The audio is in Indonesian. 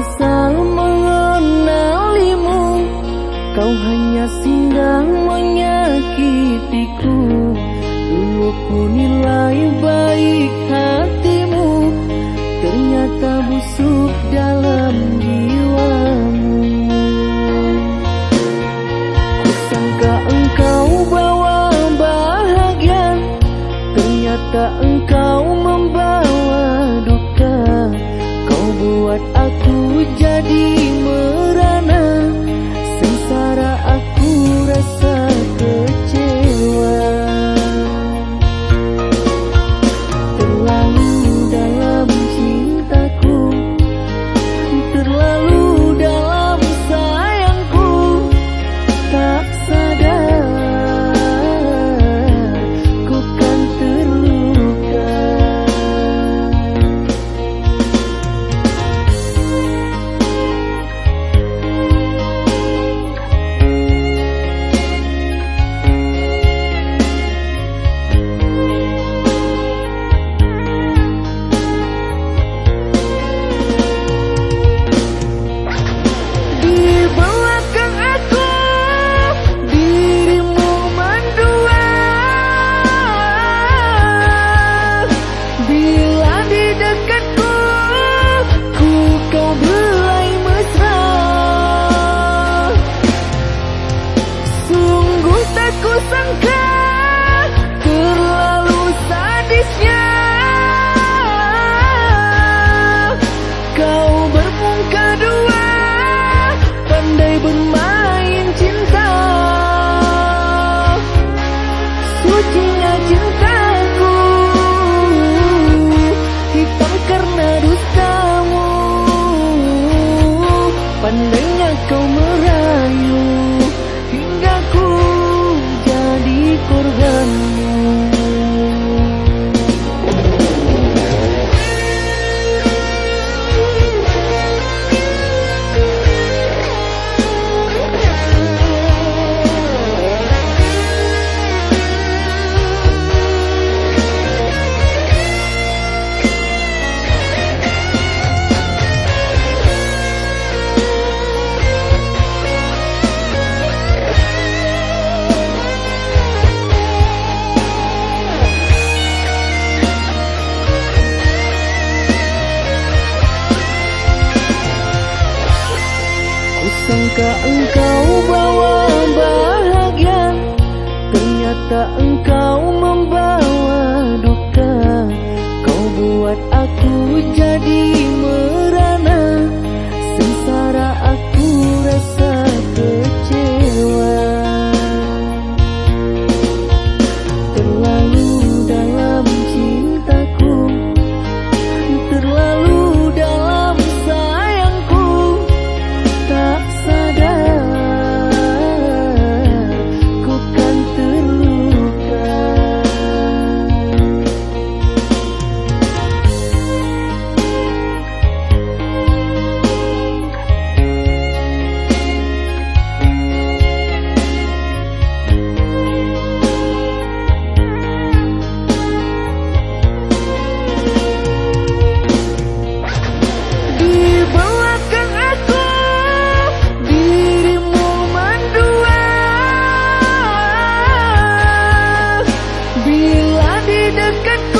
asal mengenalimu Kau hanya sedang menyakitiku. Dulu ku nilai baik hatimu Ternyata busuk dalam jiwamu. Ku sangka engkau bawa bahagia Ternyata engkau membawa ku jadi 如今爱就在。Kusangka engkau bawa bahagia? Ternyata engkau membawa good, good, good.